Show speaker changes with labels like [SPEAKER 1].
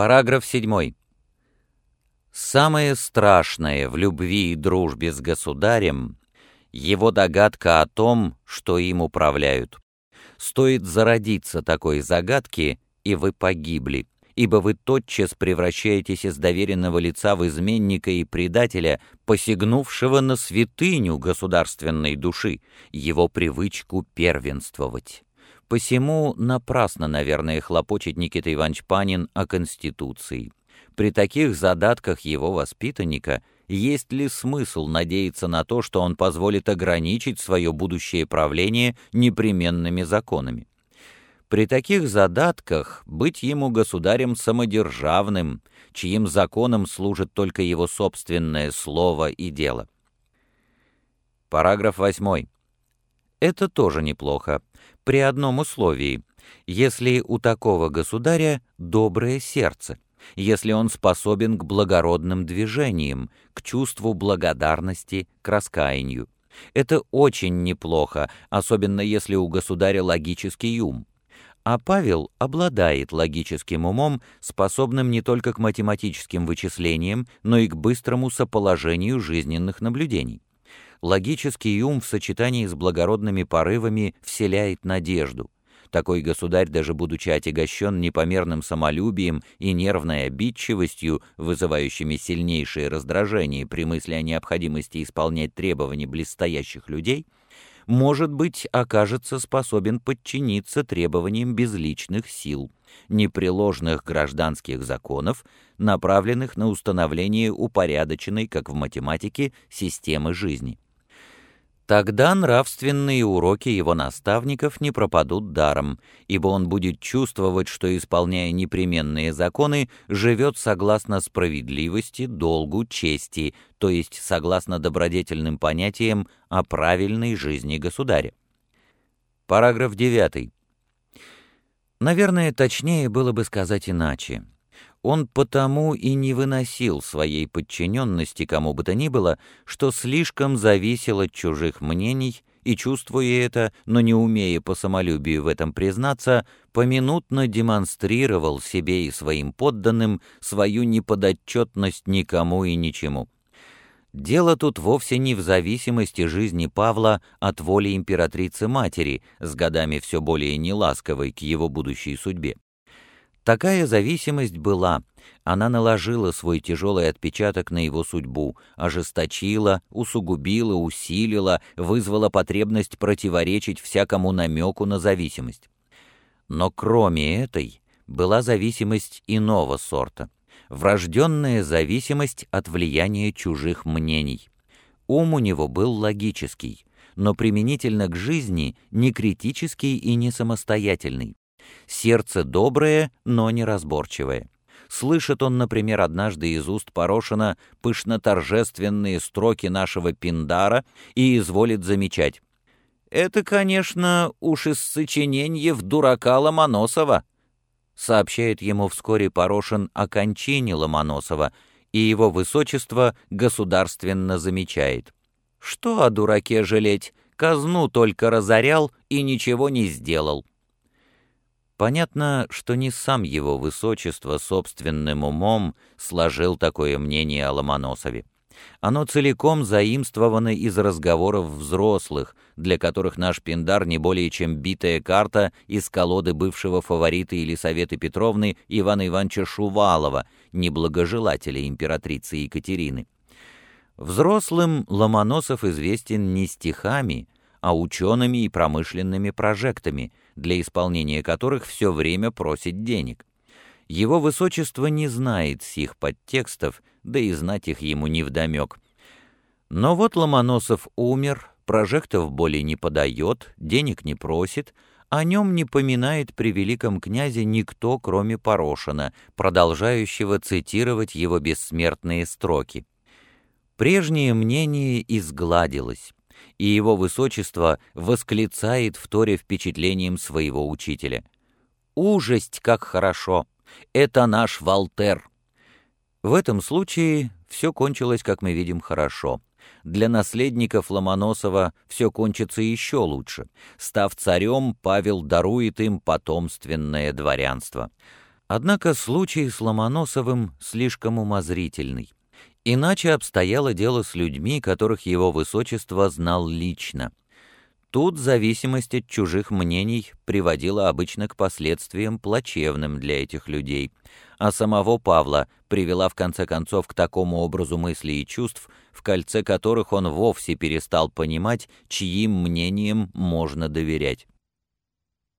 [SPEAKER 1] Параграф 7. Самое страшное в любви и дружбе с государем — его догадка о том, что им управляют. Стоит зародиться такой загадки, и вы погибли, ибо вы тотчас превращаетесь из доверенного лица в изменника и предателя, посягнувшего на святыню государственной души, его привычку первенствовать. Посему напрасно, наверное, хлопочет Никита Иванович Панин о Конституции. При таких задатках его воспитанника есть ли смысл надеяться на то, что он позволит ограничить свое будущее правление непременными законами? При таких задатках быть ему государем самодержавным, чьим законом служит только его собственное слово и дело. Параграф 8. Это тоже неплохо, при одном условии, если у такого государя доброе сердце, если он способен к благородным движениям, к чувству благодарности, к раскаянию. Это очень неплохо, особенно если у государя логический ум. А Павел обладает логическим умом, способным не только к математическим вычислениям, но и к быстрому соположению жизненных наблюдений. Логический ум в сочетании с благородными порывами вселяет надежду. Такой государь, даже будучи отягощен непомерным самолюбием и нервной обидчивостью, вызывающими сильнейшее раздражение при мысли о необходимости исполнять требования близстоящих людей, может быть, окажется способен подчиниться требованиям безличных сил, непреложных гражданских законов, направленных на установление упорядоченной, как в математике, системы жизни. Тогда нравственные уроки его наставников не пропадут даром, ибо он будет чувствовать, что, исполняя непременные законы, живет согласно справедливости, долгу, чести, то есть согласно добродетельным понятиям о правильной жизни государя. Параграф 9. Наверное, точнее было бы сказать иначе он потому и не выносил своей подчиненности кому бы то ни было, что слишком зависел от чужих мнений и, чувствуя это, но не умея по самолюбию в этом признаться, поминутно демонстрировал себе и своим подданным свою неподотчетность никому и ничему. Дело тут вовсе не в зависимости жизни Павла от воли императрицы-матери, с годами все более неласковой к его будущей судьбе. Такая зависимость была, она наложила свой тяжелый отпечаток на его судьбу, ожесточила, усугубила, усилила, вызвала потребность противоречить всякому намеку на зависимость. Но кроме этой была зависимость иного сорта, врожденная зависимость от влияния чужих мнений. Ум у него был логический, но применительно к жизни не критический и не самостоятельный. Сердце доброе, но неразборчивое. Слышит он, например, однажды из уст Порошина пышно-торжественные строки нашего Пиндара и изволит замечать. «Это, конечно, уж из сочиненья в дурака Ломоносова», сообщает ему вскоре Порошин о кончине Ломоносова, и его высочество государственно замечает. «Что о дураке жалеть? Казну только разорял и ничего не сделал». Понятно, что не сам его высочество собственным умом сложил такое мнение о Ломоносове. Оно целиком заимствовано из разговоров взрослых, для которых наш Пиндар не более чем битая карта из колоды бывшего фаворита Елисаветы Петровны Ивана Ивановича Шувалова, неблагожелателя императрицы Екатерины. Взрослым Ломоносов известен не стихами, а учеными и промышленными прожектами, для исполнения которых все время просит денег. Его высочество не знает сих подтекстов, да и знать их ему невдомек. Но вот Ломоносов умер, прожектов более не подает, денег не просит, о нем не поминает при великом князе никто, кроме Порошина, продолжающего цитировать его бессмертные строки. Прежнее мнение изгладилось и его высочество восклицает в торе впечатлением своего учителя. «Ужасть, как хорошо! Это наш Валтер!» В этом случае все кончилось, как мы видим, хорошо. Для наследников Ломоносова все кончится еще лучше. Став царем, Павел дарует им потомственное дворянство. Однако случай с Ломоносовым слишком умозрительный. Иначе обстояло дело с людьми, которых его высочество знал лично. Тут зависимость от чужих мнений приводила обычно к последствиям плачевным для этих людей, а самого Павла привела в конце концов к такому образу мыслей и чувств, в кольце которых он вовсе перестал понимать, чьим мнением можно доверять.